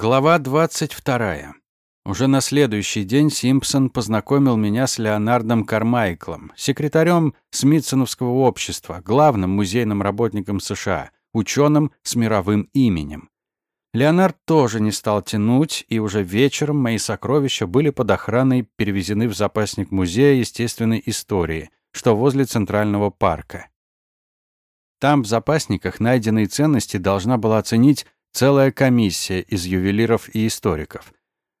Глава 22. Уже на следующий день Симпсон познакомил меня с Леонардом Кармайклом, секретарем Смитсоновского общества, главным музейным работником США, ученым с мировым именем. Леонард тоже не стал тянуть, и уже вечером мои сокровища были под охраной перевезены в запасник Музея естественной истории, что возле Центрального парка. Там в запасниках найденные ценности должна была оценить целая комиссия из ювелиров и историков.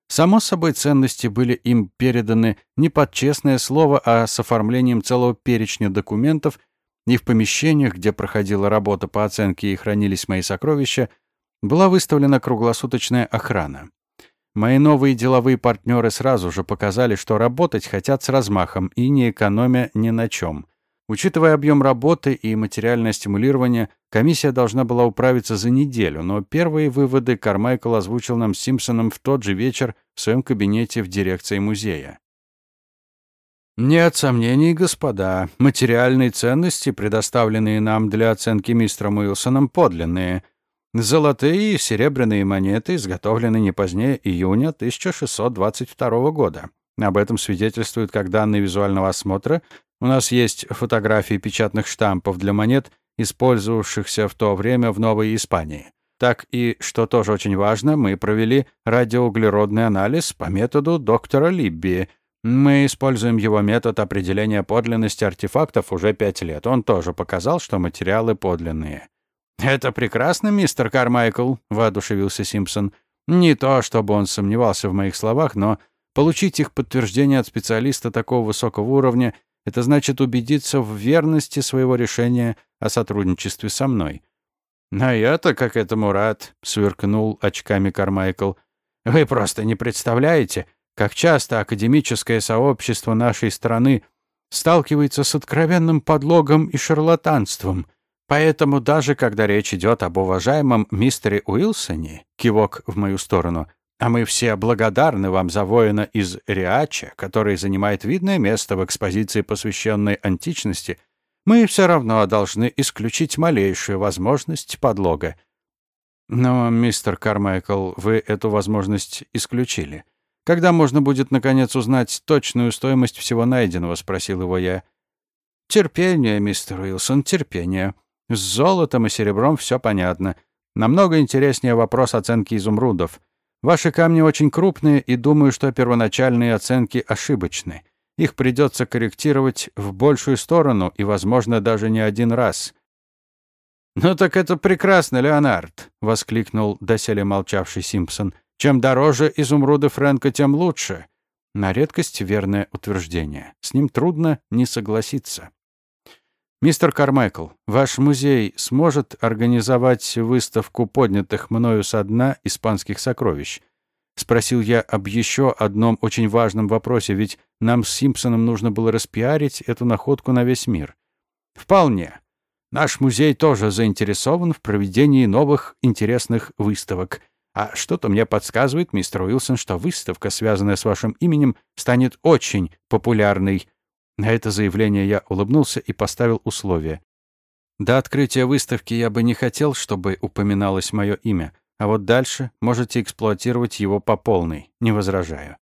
Само собой, ценности были им переданы не под честное слово, а с оформлением целого перечня документов, и в помещениях, где проходила работа по оценке и хранились мои сокровища, была выставлена круглосуточная охрана. Мои новые деловые партнеры сразу же показали, что работать хотят с размахом и не экономя ни на чем — Учитывая объем работы и материальное стимулирование, комиссия должна была управиться за неделю, но первые выводы Кармайкл озвучил нам с Симпсоном в тот же вечер в своем кабинете в дирекции музея. Нет сомнений, господа, материальные ценности, предоставленные нам для оценки мистером Уилсоном, подлинные. Золотые и серебряные монеты изготовлены не позднее июня 1622 года. Об этом свидетельствуют как данные визуального осмотра, у нас есть фотографии печатных штампов для монет, использовавшихся в то время в Новой Испании. Так и, что тоже очень важно, мы провели радиоуглеродный анализ по методу доктора Либби. Мы используем его метод определения подлинности артефактов уже пять лет. Он тоже показал, что материалы подлинные. «Это прекрасно, мистер Кармайкл», — воодушевился Симпсон. Не то, чтобы он сомневался в моих словах, но получить их подтверждение от специалиста такого высокого уровня это значит убедиться в верности своего решения о сотрудничестве со мной. «А я-то как этому рад», — сверкнул очками Кармайкл. «Вы просто не представляете, как часто академическое сообщество нашей страны сталкивается с откровенным подлогом и шарлатанством. Поэтому даже когда речь идет об уважаемом мистере Уилсоне, кивок в мою сторону, а мы все благодарны вам за воина из Риача, который занимает видное место в экспозиции, посвященной античности. Мы все равно должны исключить малейшую возможность подлога. Но, мистер Кармайкл, вы эту возможность исключили. Когда можно будет, наконец, узнать точную стоимость всего найденного, спросил его я. Терпение, мистер Уилсон, терпение. С золотом и серебром все понятно. Намного интереснее вопрос оценки изумрудов. Ваши камни очень крупные, и думаю, что первоначальные оценки ошибочны. Их придется корректировать в большую сторону и, возможно, даже не один раз. «Ну так это прекрасно, Леонард!» — воскликнул доселе молчавший Симпсон. «Чем дороже изумруды Фрэнка, тем лучше». На редкость верное утверждение. С ним трудно не согласиться. «Мистер Кармайкл, ваш музей сможет организовать выставку поднятых мною со дна испанских сокровищ?» Спросил я об еще одном очень важном вопросе, ведь нам с Симпсоном нужно было распиарить эту находку на весь мир. «Вполне. Наш музей тоже заинтересован в проведении новых интересных выставок. А что-то мне подсказывает, мистер Уилсон, что выставка, связанная с вашим именем, станет очень популярной на это заявление я улыбнулся и поставил условие. До открытия выставки я бы не хотел, чтобы упоминалось мое имя, а вот дальше можете эксплуатировать его по полной, не возражаю.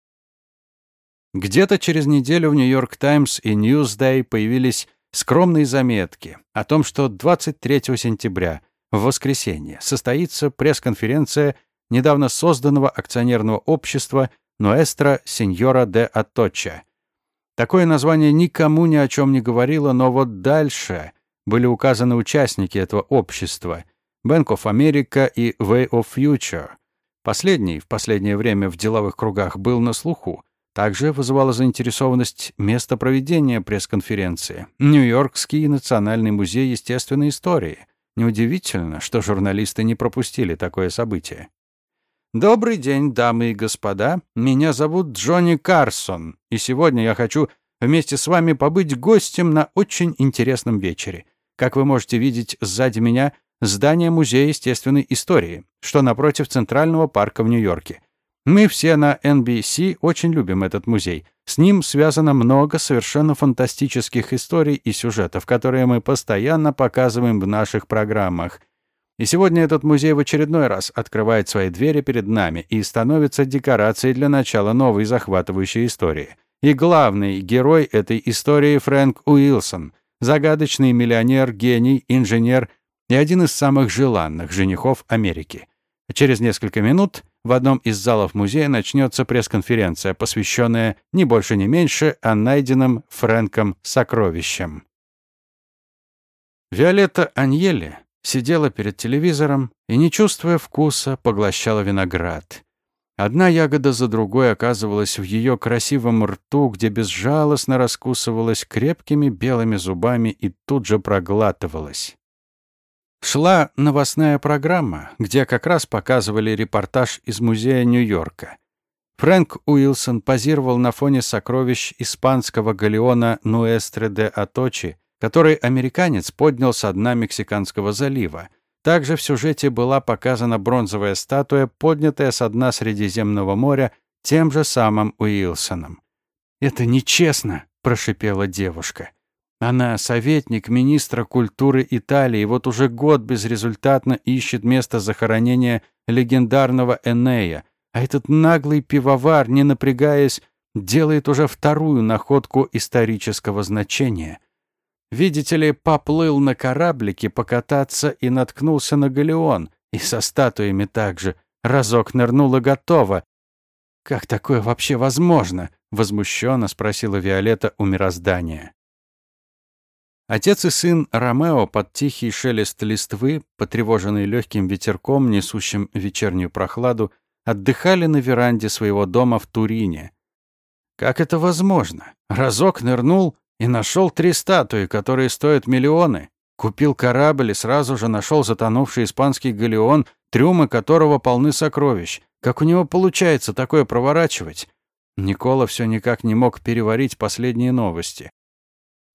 Где-то через неделю в Нью-Йорк Таймс и Newsday появились скромные заметки о том, что 23 сентября, в воскресенье, состоится пресс-конференция недавно созданного акционерного общества Ноэстро Сеньора де Аточа, Такое название никому ни о чем не говорило, но вот дальше были указаны участники этого общества — Bank of America и Way of Future. Последний в последнее время в деловых кругах был на слуху. Также вызывала заинтересованность место проведения пресс-конференции — Нью-Йоркский национальный музей естественной истории. Неудивительно, что журналисты не пропустили такое событие. Добрый день, дамы и господа. Меня зовут Джонни Карсон, и сегодня я хочу вместе с вами побыть гостем на очень интересном вечере. Как вы можете видеть сзади меня здание Музея естественной истории, что напротив Центрального парка в Нью-Йорке. Мы все на NBC очень любим этот музей. С ним связано много совершенно фантастических историй и сюжетов, которые мы постоянно показываем в наших программах. И сегодня этот музей в очередной раз открывает свои двери перед нами и становится декорацией для начала новой захватывающей истории. И главный герой этой истории Фрэнк Уилсон, загадочный миллионер, гений, инженер и один из самых желанных женихов Америки. Через несколько минут в одном из залов музея начнется пресс-конференция, посвященная не больше не меньше, а найденным Фрэнком сокровищам. Виолетта Аньели сидела перед телевизором и, не чувствуя вкуса, поглощала виноград. Одна ягода за другой оказывалась в ее красивом рту, где безжалостно раскусывалась крепкими белыми зубами и тут же проглатывалась. Шла новостная программа, где как раз показывали репортаж из музея Нью-Йорка. Фрэнк Уилсон позировал на фоне сокровищ испанского галеона Нуэстре де Аточи, который американец поднял со дна Мексиканского залива. Также в сюжете была показана бронзовая статуя, поднятая со дна Средиземного моря тем же самым Уилсоном. «Это нечестно», — прошипела девушка. Она советник министра культуры Италии, вот уже год безрезультатно ищет место захоронения легендарного Энея, а этот наглый пивовар, не напрягаясь, делает уже вторую находку исторического значения. Видите ли, поплыл на кораблике покататься и наткнулся на галеон, и со статуями также. Разок нырнул и готово. «Как такое вообще возможно?» — возмущенно спросила Виолетта у мироздания. Отец и сын Ромео под тихий шелест листвы, потревоженный легким ветерком, несущим вечернюю прохладу, отдыхали на веранде своего дома в Турине. Как это возможно? Разок нырнул и нашел три статуи, которые стоят миллионы. Купил корабль и сразу же нашел затонувший испанский галеон, трюмы которого полны сокровищ. Как у него получается такое проворачивать? Никола все никак не мог переварить последние новости.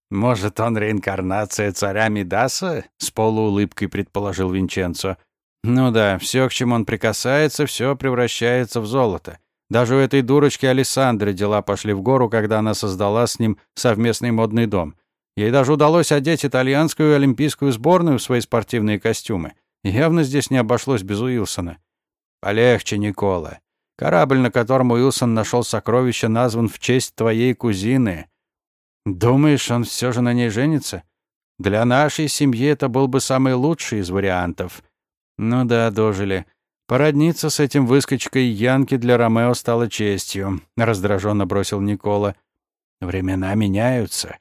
«Может, он реинкарнация царя Мидаса?» — с полуулыбкой предположил Винченцо. «Ну да, все, к чему он прикасается, все превращается в золото. Даже у этой дурочки Александры дела пошли в гору, когда она создала с ним совместный модный дом. Ей даже удалось одеть итальянскую олимпийскую сборную в свои спортивные костюмы. Явно здесь не обошлось без Уилсона. Полегче, Никола. Корабль, на котором Уилсон нашел сокровища, назван в честь твоей кузины. Думаешь, он все же на ней женится? Для нашей семьи это был бы самый лучший из вариантов. Ну да, дожили. Породниться с этим выскочкой Янки для Ромео стало честью, раздраженно бросил Никола. Времена меняются.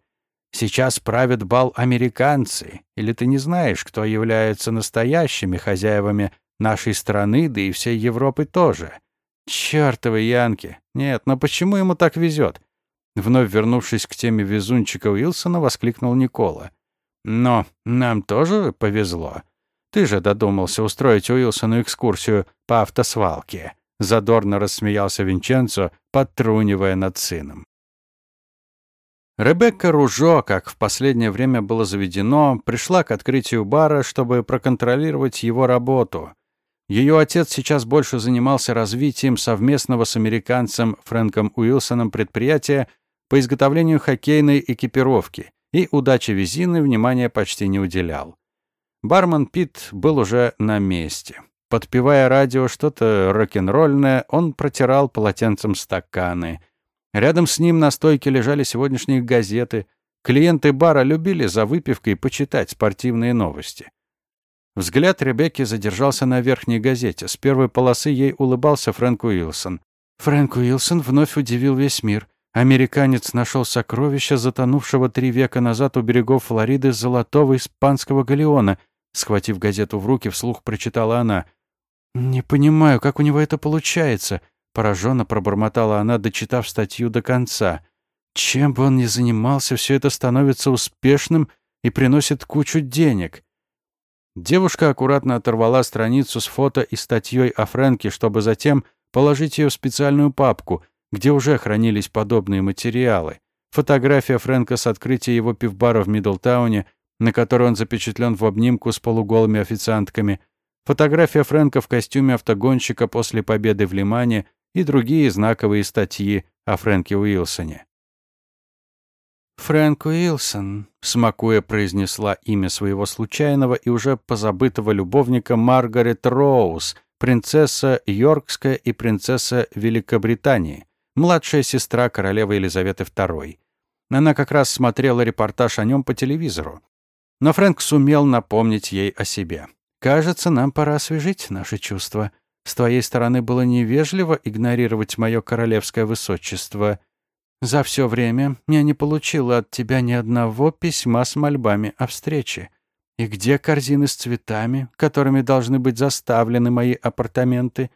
Сейчас правят бал американцы. Или ты не знаешь, кто является настоящими хозяевами нашей страны, да и всей Европы тоже? Чёртовы Янки. Нет, но почему ему так везет? Вновь вернувшись к теме везунчика Уилсона, воскликнул Никола. «Но нам тоже повезло. Ты же додумался устроить Уилсону экскурсию по автосвалке». Задорно рассмеялся Винченцо, подтрунивая над сыном. Ребекка Ружо, как в последнее время было заведено, пришла к открытию бара, чтобы проконтролировать его работу. Ее отец сейчас больше занимался развитием совместного с американцем Фрэнком Уилсоном предприятия по изготовлению хоккейной экипировки, и удаче Визины внимания почти не уделял. Бармен Пит был уже на месте. Подпевая радио что-то рок-н-ролльное, он протирал полотенцем стаканы. Рядом с ним на стойке лежали сегодняшние газеты. Клиенты бара любили за выпивкой почитать спортивные новости. Взгляд Ребекки задержался на верхней газете. С первой полосы ей улыбался Фрэнк Уилсон. Фрэнк Уилсон вновь удивил весь мир. Американец нашел сокровища, затонувшего три века назад у берегов Флориды золотого испанского галеона. Схватив газету в руки, вслух прочитала она. «Не понимаю, как у него это получается», — пораженно пробормотала она, дочитав статью до конца. «Чем бы он ни занимался, все это становится успешным и приносит кучу денег». Девушка аккуратно оторвала страницу с фото и статьей о Фрэнке, чтобы затем положить ее в специальную папку — где уже хранились подобные материалы. Фотография Фрэнка с открытия его пивбара в Мидлтауне, на которой он запечатлен в обнимку с полуголыми официантками, фотография Фрэнка в костюме автогонщика после победы в Лимане и другие знаковые статьи о Фрэнке Уилсоне. «Фрэнк Уилсон», — смакуя произнесла имя своего случайного и уже позабытого любовника Маргарет Роуз, принцесса Йоркская и принцесса Великобритании, младшая сестра королевы Елизаветы II. Она как раз смотрела репортаж о нем по телевизору. Но Фрэнк сумел напомнить ей о себе. «Кажется, нам пора освежить наши чувства. С твоей стороны было невежливо игнорировать мое королевское высочество. За все время я не получила от тебя ни одного письма с мольбами о встрече. И где корзины с цветами, которыми должны быть заставлены мои апартаменты?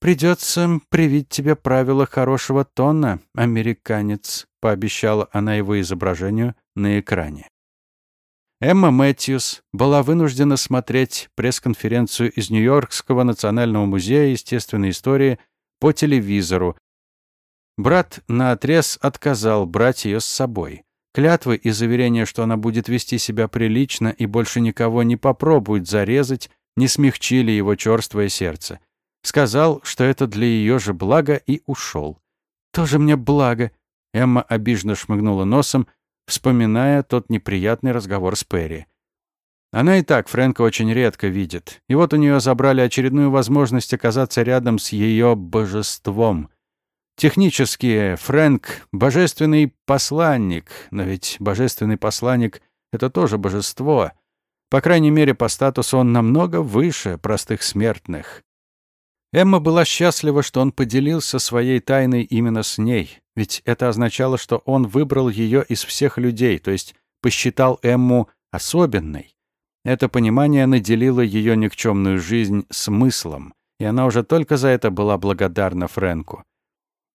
Придется привить тебе правила хорошего тона, американец», — пообещала она его изображению на экране. Эмма Мэтьюс была вынуждена смотреть пресс-конференцию из Нью-Йоркского национального музея естественной истории по телевизору. Брат наотрез отказал брать ее с собой. Клятвы и заверения, что она будет вести себя прилично и больше никого не попробует зарезать, не смягчили его черствое сердце. Сказал, что это для ее же блага, и ушел. «Тоже мне благо!» Эмма обиженно шмыгнула носом, вспоминая тот неприятный разговор с Перри. Она и так Фрэнка очень редко видит, и вот у нее забрали очередную возможность оказаться рядом с ее божеством. Технически Фрэнк — божественный посланник, но ведь божественный посланник — это тоже божество. По крайней мере, по статусу он намного выше простых смертных. Эмма была счастлива, что он поделился своей тайной именно с ней, ведь это означало, что он выбрал ее из всех людей, то есть посчитал Эмму особенной. Это понимание наделило ее никчемную жизнь смыслом, и она уже только за это была благодарна Фрэнку.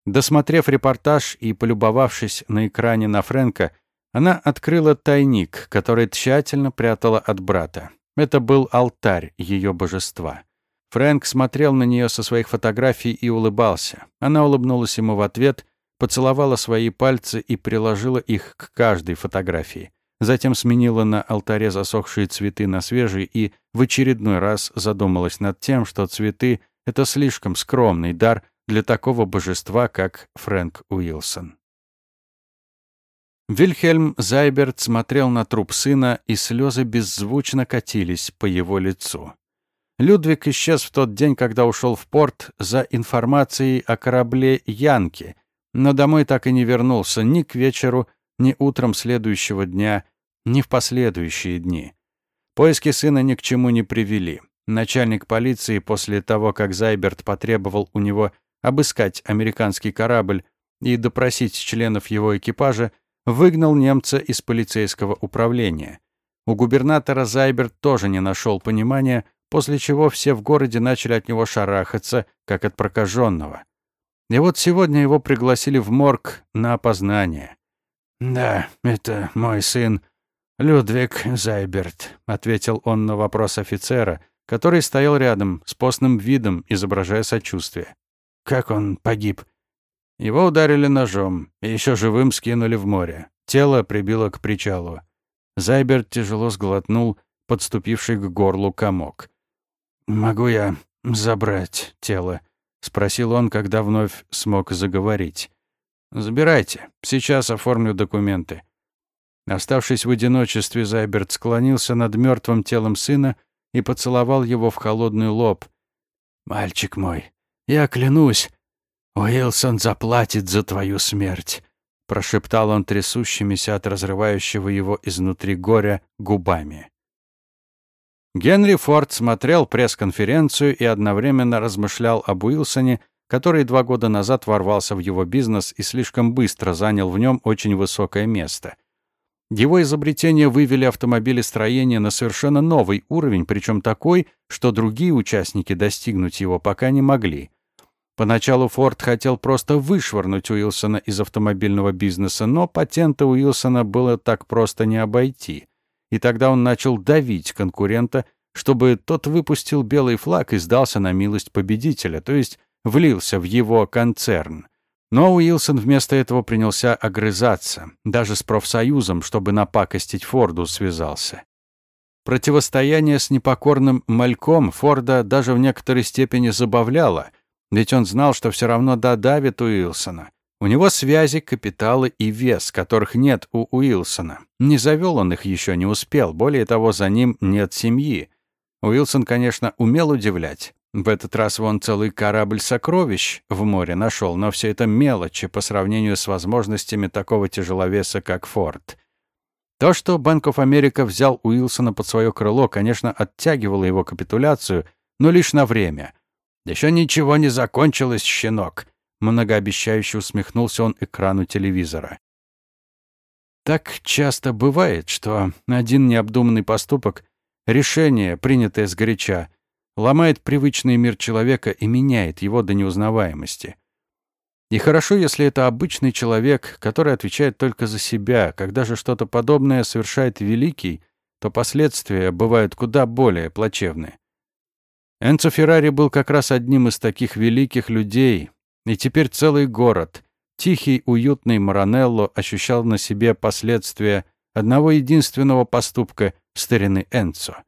Досмотрев репортаж и полюбовавшись на экране на Фрэнка, она открыла тайник, который тщательно прятала от брата. Это был алтарь ее божества. Фрэнк смотрел на нее со своих фотографий и улыбался. Она улыбнулась ему в ответ, поцеловала свои пальцы и приложила их к каждой фотографии. Затем сменила на алтаре засохшие цветы на свежие и в очередной раз задумалась над тем, что цветы — это слишком скромный дар для такого божества, как Фрэнк Уилсон. Вильхельм Зайберт смотрел на труп сына, и слезы беззвучно катились по его лицу. Людвиг исчез в тот день, когда ушел в порт за информацией о корабле «Янки», но домой так и не вернулся ни к вечеру, ни утром следующего дня, ни в последующие дни. Поиски сына ни к чему не привели. Начальник полиции после того, как Зайберт потребовал у него обыскать американский корабль и допросить членов его экипажа, выгнал немца из полицейского управления. У губернатора Зайберт тоже не нашел понимания, после чего все в городе начали от него шарахаться, как от прокаженного. И вот сегодня его пригласили в морг на опознание. «Да, это мой сын Людвиг Зайберт», — ответил он на вопрос офицера, который стоял рядом, с постным видом, изображая сочувствие. «Как он погиб?» Его ударили ножом, и еще живым скинули в море. Тело прибило к причалу. Зайберт тяжело сглотнул подступивший к горлу комок. «Могу я забрать тело?» — спросил он, когда вновь смог заговорить. «Забирайте. Сейчас оформлю документы». Оставшись в одиночестве, Зайберт склонился над мертвым телом сына и поцеловал его в холодный лоб. «Мальчик мой, я клянусь, Уилсон заплатит за твою смерть», — прошептал он трясущимися от разрывающего его изнутри горя губами. Генри Форд смотрел пресс-конференцию и одновременно размышлял об Уилсоне, который два года назад ворвался в его бизнес и слишком быстро занял в нем очень высокое место. Его изобретения вывели автомобилестроение на совершенно новый уровень, причем такой, что другие участники достигнуть его пока не могли. Поначалу Форд хотел просто вышвырнуть Уилсона из автомобильного бизнеса, но патента Уилсона было так просто не обойти и тогда он начал давить конкурента, чтобы тот выпустил белый флаг и сдался на милость победителя, то есть влился в его концерн. Но Уилсон вместо этого принялся огрызаться, даже с профсоюзом, чтобы напакостить Форду связался. Противостояние с непокорным мальком Форда даже в некоторой степени забавляло, ведь он знал, что все равно додавит Уилсона. У него связи, капиталы и вес, которых нет у Уилсона. Не завел он их еще не успел, более того, за ним нет семьи. Уилсон, конечно, умел удивлять. В этот раз вон целый корабль сокровищ в море нашел, но все это мелочи по сравнению с возможностями такого тяжеловеса, как Форд. То, что Банк оф Америка взял Уилсона под свое крыло, конечно, оттягивало его капитуляцию, но лишь на время. Еще ничего не закончилось, щенок», — многообещающе усмехнулся он экрану телевизора. Так часто бывает, что один необдуманный поступок, решение, принятое сгоряча, ломает привычный мир человека и меняет его до неузнаваемости. И хорошо, если это обычный человек, который отвечает только за себя. Когда же что-то подобное совершает великий, то последствия бывают куда более плачевны. Энцо Феррари был как раз одним из таких великих людей, и теперь целый город, тихий, уютный Маранелло ощущал на себе последствия одного единственного поступка старины Энцо.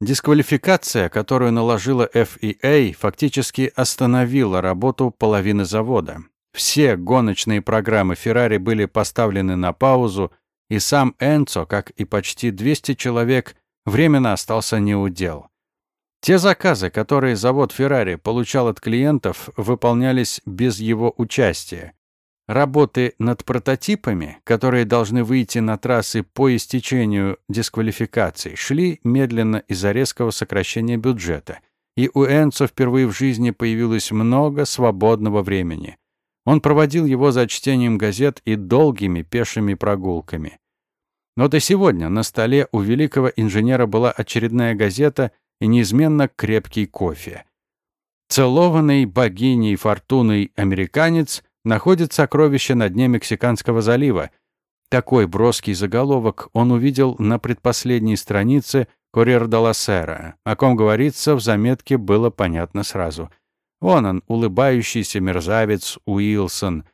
Дисквалификация, которую наложила FEA, фактически остановила работу половины завода. Все гоночные программы Ferrari были поставлены на паузу, и сам Энцо, как и почти 200 человек, временно остался неудел. Те заказы, которые завод Ferrari получал от клиентов, выполнялись без его участия. Работы над прототипами, которые должны выйти на трассы по истечению дисквалификации, шли медленно из-за резкого сокращения бюджета. И у Энцо впервые в жизни появилось много свободного времени. Он проводил его за чтением газет и долгими пешими прогулками. Но до сегодня на столе у великого инженера была очередная газета и неизменно крепкий кофе. Целованный богиней фортуной американец – находит сокровище на дне Мексиканского залива. Такой броский заголовок он увидел на предпоследней странице «Курьер де ла Сера», о ком говорится в заметке было понятно сразу. Вон он, улыбающийся мерзавец Уилсон.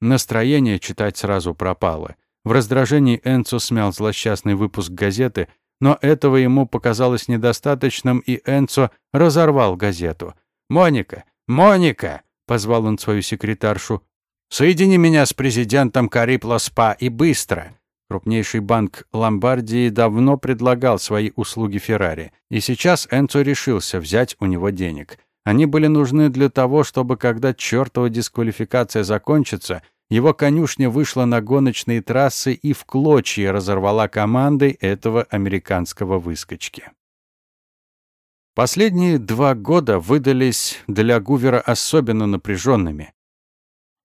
Настроение читать сразу пропало. В раздражении Энцо смял злосчастный выпуск газеты, но этого ему показалось недостаточным, и Энцо разорвал газету. «Моника! Моника!» — позвал он свою секретаршу. Соедини меня с президентом Карипла СПА и быстро. Крупнейший банк Ломбардии давно предлагал свои услуги Феррари, и сейчас Энцо решился взять у него денег. Они были нужны для того, чтобы, когда чертова дисквалификация закончится, его конюшня вышла на гоночные трассы и в клочья разорвала командой этого американского выскочки. Последние два года выдались для Гувера особенно напряженными.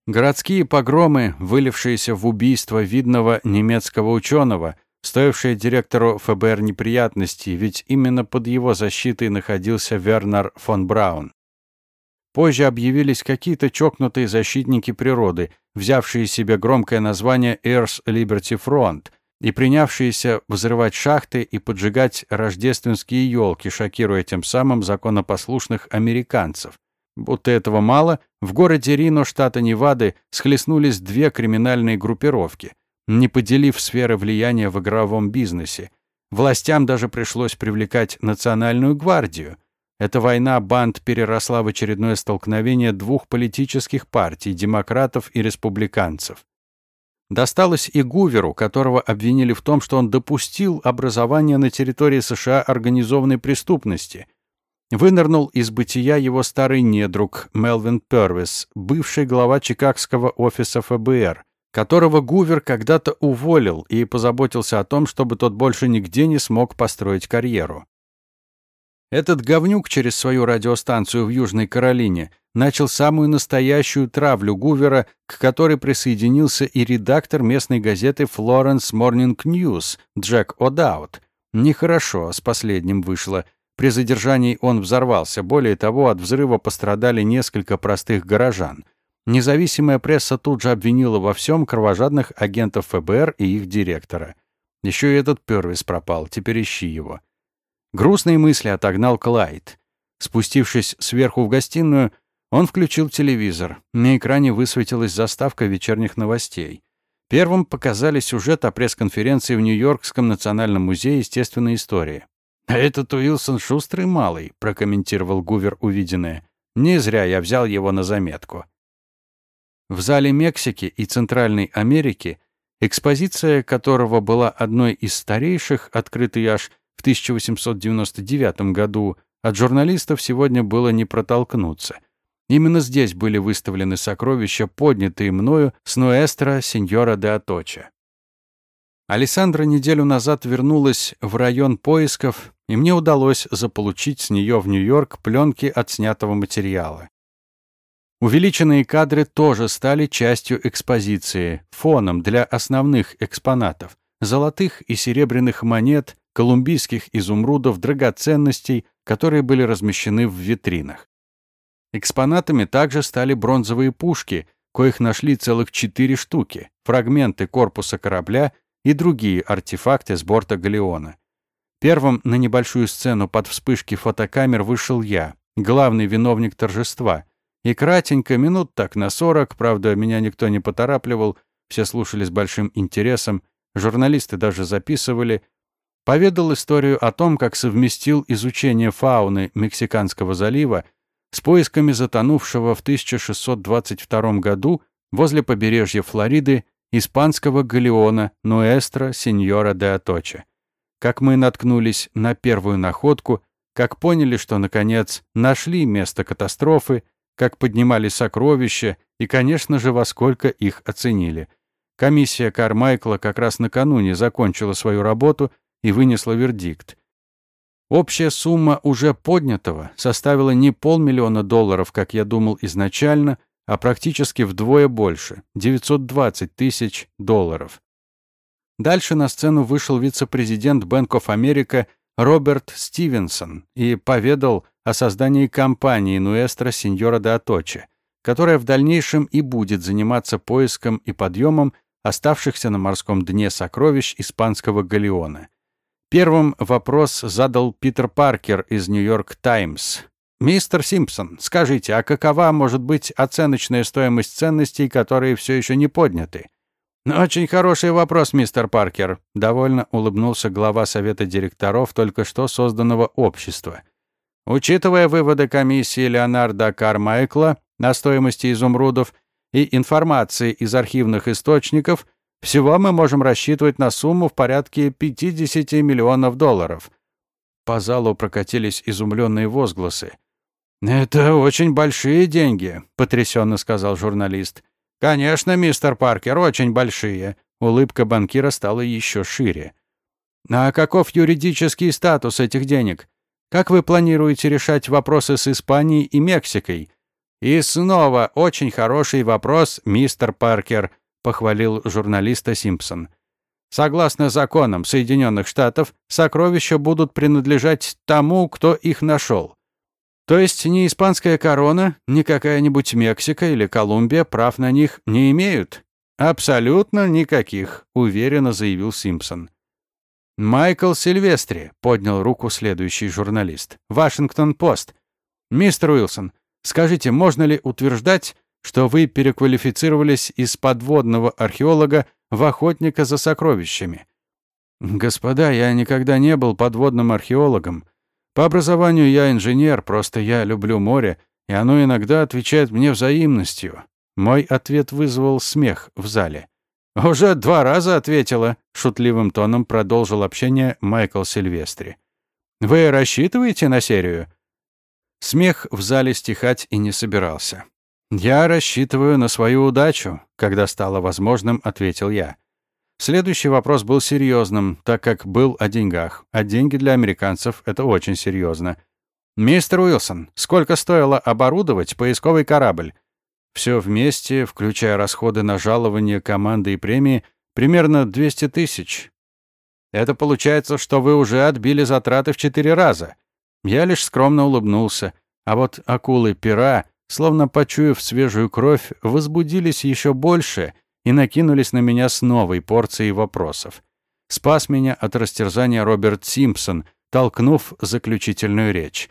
Городские погромы, вылившиеся в убийство видного немецкого ученого, стоившие директору ФБР неприятностей, ведь именно под его защитой находился Вернер фон Браун. Позже объявились какие-то чокнутые защитники природы, взявшие себе громкое название Earth Liberty Front и принявшиеся взрывать шахты и поджигать рождественские елки, шокируя тем самым законопослушных американцев. Будто этого мало, в городе Рино, штата Невады, схлестнулись две криминальные группировки, не поделив сферы влияния в игровом бизнесе. Властям даже пришлось привлекать национальную гвардию. Эта война банд переросла в очередное столкновение двух политических партий, демократов и республиканцев. Досталось и Гуверу, которого обвинили в том, что он допустил образование на территории США организованной преступности – Вынырнул из бытия его старый недруг Мелвин Первис, бывший глава Чикагского офиса ФБР, которого Гувер когда-то уволил и позаботился о том, чтобы тот больше нигде не смог построить карьеру. Этот говнюк через свою радиостанцию в Южной Каролине начал самую настоящую травлю Гувера, к которой присоединился и редактор местной газеты Florence Morning News Джек О'Даут. Нехорошо с последним вышло – при задержании он взорвался. Более того, от взрыва пострадали несколько простых горожан. Независимая пресса тут же обвинила во всем кровожадных агентов ФБР и их директора. Еще и этот Пёрвис пропал, теперь ищи его. Грустные мысли отогнал Клайд. Спустившись сверху в гостиную, он включил телевизор. На экране высветилась заставка вечерних новостей. Первым показали сюжет о пресс-конференции в Нью-Йоркском национальном музее естественной истории. «А этот Уилсон шустрый малый», — прокомментировал Гувер увиденное. «Не зря я взял его на заметку». В зале Мексики и Центральной Америки, экспозиция которого была одной из старейших, открытой аж в 1899 году, от журналистов сегодня было не протолкнуться. Именно здесь были выставлены сокровища, поднятые мною с Нуэстро Сеньора де Аточа. Александра неделю назад вернулась в район поисков, и мне удалось заполучить с нее в Нью-Йорк пленки от снятого материала. Увеличенные кадры тоже стали частью экспозиции, фоном для основных экспонатов – золотых и серебряных монет, колумбийских изумрудов, драгоценностей, которые были размещены в витринах. Экспонатами также стали бронзовые пушки, коих нашли целых четыре штуки, фрагменты корпуса корабля и другие артефакты с борта галеона. Первым на небольшую сцену под вспышки фотокамер вышел я, главный виновник торжества – и кратенько, минут так на сорок, правда, меня никто не поторапливал, все слушали с большим интересом, журналисты даже записывали, поведал историю о том, как совместил изучение фауны Мексиканского залива с поисками затонувшего в 1622 году возле побережья Флориды испанского галеона Нуэстро Сеньора де Аточе. Как мы наткнулись на первую находку, как поняли, что, наконец, нашли место катастрофы, как поднимали сокровища и, конечно же, во сколько их оценили. Комиссия Кармайкла как раз накануне закончила свою работу и вынесла вердикт. Общая сумма уже поднятого составила не полмиллиона долларов, как я думал изначально, а практически вдвое больше – 920 тысяч долларов. Дальше на сцену вышел вице-президент Bank of America Роберт Стивенсон и поведал о создании компании Нуэстро Синьора де Аточе, которая в дальнейшем и будет заниматься поиском и подъемом оставшихся на морском дне сокровищ испанского галеона. Первым вопрос задал Питер Паркер из «Нью-Йорк Таймс». «Мистер Симпсон, скажите, а какова может быть оценочная стоимость ценностей, которые все еще не подняты?» «Очень хороший вопрос, мистер Паркер», — довольно улыбнулся глава совета директоров только что созданного общества. Учитывая выводы комиссии Леонарда Кармайкла на стоимости изумрудов и информации из архивных источников, всего мы можем рассчитывать на сумму в порядке 50 миллионов долларов. По залу прокатились изумленные возгласы. «Это очень большие деньги», — потрясенно сказал журналист. «Конечно, мистер Паркер, очень большие». Улыбка банкира стала еще шире. «А каков юридический статус этих денег? Как вы планируете решать вопросы с Испанией и Мексикой? И снова очень хороший вопрос, мистер Паркер, похвалил журналиста Симпсон. Согласно законам Соединенных Штатов, сокровища будут принадлежать тому, кто их нашел. То есть ни испанская корона, ни какая-нибудь Мексика или Колумбия прав на них не имеют? Абсолютно никаких, уверенно заявил Симпсон. «Майкл Сильвестри», — поднял руку следующий журналист. «Вашингтон-Пост». «Мистер Уилсон, скажите, можно ли утверждать, что вы переквалифицировались из подводного археолога в охотника за сокровищами?» «Господа, я никогда не был подводным археологом. По образованию я инженер, просто я люблю море, и оно иногда отвечает мне взаимностью». Мой ответ вызвал смех в зале. «Уже два раза ответила», — шутливым тоном продолжил общение Майкл Сильвестри. «Вы рассчитываете на серию?» Смех в зале стихать и не собирался. «Я рассчитываю на свою удачу», — когда стало возможным, ответил я. Следующий вопрос был серьезным, так как был о деньгах, а деньги для американцев — это очень серьезно. «Мистер Уилсон, сколько стоило оборудовать поисковый корабль? Все вместе, включая расходы на жалование, команды и премии, примерно 200 тысяч. Это получается, что вы уже отбили затраты в четыре раза. Я лишь скромно улыбнулся, а вот акулы-пера, словно почуяв свежую кровь, возбудились еще больше и накинулись на меня с новой порцией вопросов. Спас меня от растерзания Роберт Симпсон, толкнув заключительную речь.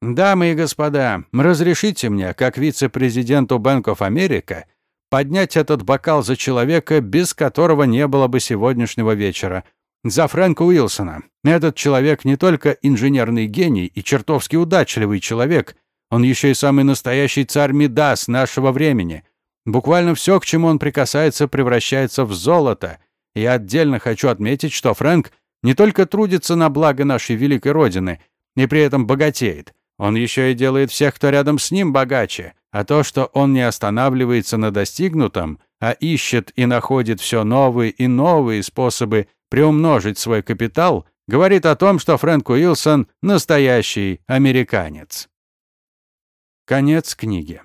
«Дамы и господа, разрешите мне, как вице-президенту Bank of America, поднять этот бокал за человека, без которого не было бы сегодняшнего вечера. За Фрэнка Уилсона. Этот человек не только инженерный гений и чертовски удачливый человек, он еще и самый настоящий царь Мидас нашего времени. Буквально все, к чему он прикасается, превращается в золото. И отдельно хочу отметить, что Фрэнк не только трудится на благо нашей великой Родины, и при этом богатеет. Он еще и делает всех, кто рядом с ним, богаче. А то, что он не останавливается на достигнутом, а ищет и находит все новые и новые способы приумножить свой капитал, говорит о том, что Фрэнк Уилсон – настоящий американец. Конец книги.